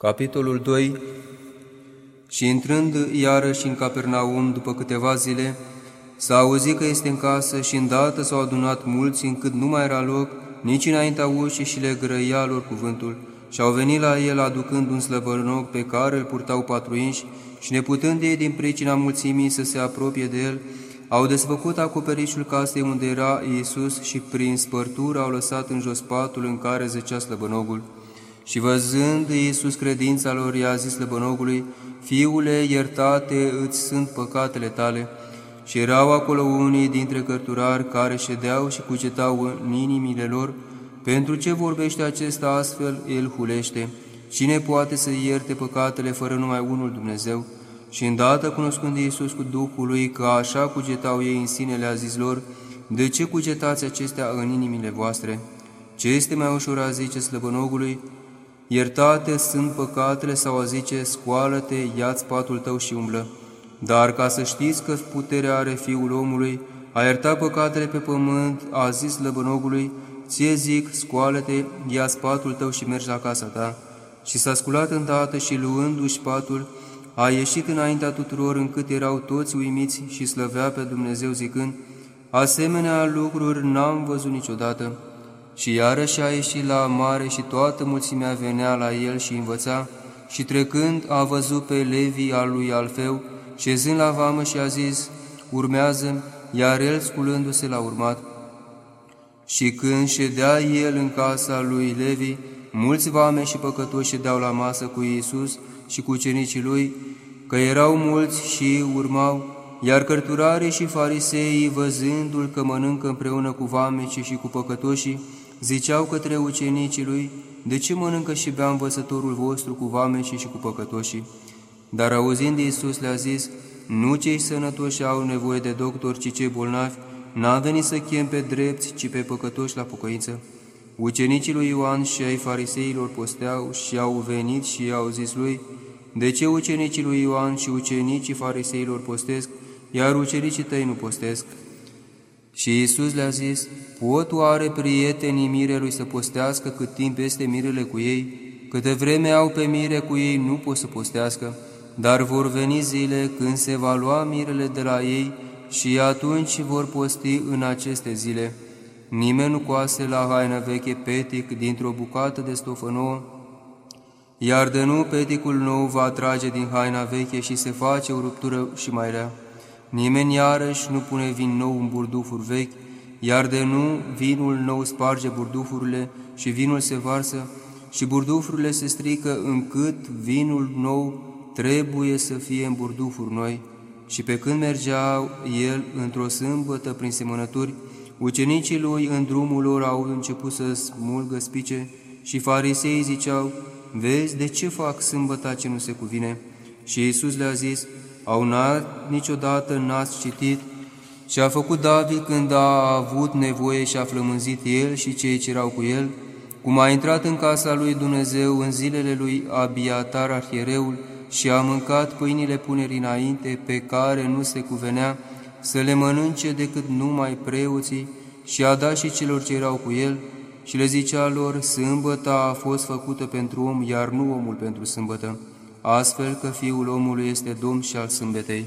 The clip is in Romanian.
Capitolul 2 Și intrând iarăși în Capernaum după câteva zile, s-a auzit că este în casă și îndată s-au adunat mulți încât nu mai era loc nici înaintea ușii și le grăia lor cuvântul. Și au venit la el aducând un slăbănoc pe care îl purtau patru inși și neputând ei din pricina mulțimii să se apropie de el, au desfăcut acoperișul casei unde era Iisus și prin spărtură au lăsat în jos patul în care zăcea slăbănogul. Și văzând Iisus credința lor, i-a zis slăbănogului, Fiule, iertate îți sunt păcatele tale. Și erau acolo unii dintre cărturari care ședeau și cugetau în inimile lor, pentru ce vorbește acesta astfel, el hulește. Cine poate să ierte păcatele fără numai unul Dumnezeu? Și îndată cunoscând Iisus cu Duhul lui că așa cugetau ei în sine, le-a zis lor, De ce cugetați acestea în inimile voastre? Ce este mai ușor a zice slăbănogului, iertate sunt păcatele sau a zice, scoală-te, ia-ți patul tău și umblă. Dar ca să știți că puterea are Fiul omului, a iertat păcatele pe pământ, a zis lăbănogului, ție zic, scoală-te, ia-ți patul tău și mergi la casa ta. Și s-a sculat îndată și luându-și patul, a ieșit înaintea tuturor încât erau toți uimiți și slăvea pe Dumnezeu zicând, Asemenea lucruri n-am văzut niciodată. Și iarăși a ieșit la mare și toată mulțimea venea la el și învăța, și trecând a văzut pe Levi al lui Alfeu, șezând la vamă și a zis, urmează iar el sculându-se l-a urmat. Și când ședea el în casa lui Levi, mulți vame și păcătoși ședeau la masă cu Iisus și cu ucenicii lui, că erau mulți și urmau, iar cărturarii și fariseii, văzându-l că mănâncă împreună cu vamecii și cu păcătoșii, ziceau către ucenicii lui, De ce mănâncă și bea învățătorul vostru cu vamecii și cu păcătoșii? Dar auzind Iisus le-a zis, Nu cei sănătoși au nevoie de doctor, ci cei bolnavi, n-a venit să chem pe drepți, ci pe păcătoși la pocăință. Ucenicii lui Ioan și ai fariseilor posteau și au venit și au zis lui, De ce ucenicii lui Ioan și ucenicii fariseilor postesc, iar ucenicii tăi nu postesc? Și Iisus le-a zis, pot oare prietenii mirelui să postească cât timp este mirele cu ei? Câte vreme au pe mire cu ei nu pot să postească, dar vor veni zile când se va lua mirele de la ei și atunci vor posti în aceste zile. Nimeni nu coase la haină veche petic dintr-o bucată de stofă nouă, iar de nu peticul nou va trage din haina veche și se face o ruptură și mai rea. Nimeni iarăși nu pune vin nou în burdufuri vechi, iar de nu vinul nou sparge burdufurile și vinul se varsă și burdufurile se strică încât vinul nou trebuie să fie în burdufuri noi. Și pe când mergea el într-o sâmbătă prin semănături, ucenicii lui în drumul lor au început să smulgă spice și farisei ziceau, Vezi de ce fac sâmbăta ce nu se cuvine? Și Iisus le-a zis, au n-a, niciodată n-ați citit? Ce a făcut David când a avut nevoie și a flămânzit el și cei ce erau cu el, cum a intrat în casa lui Dumnezeu în zilele lui Abiatar arhiereul și a mâncat pâinile punerii înainte pe care nu se cuvenea să le mănânce decât numai preoții și a dat și celor ce erau cu el și le zicea lor, sâmbăta a fost făcută pentru om, iar nu omul pentru sâmbătă astfel că Fiul omului este Domn și al sâmbetei.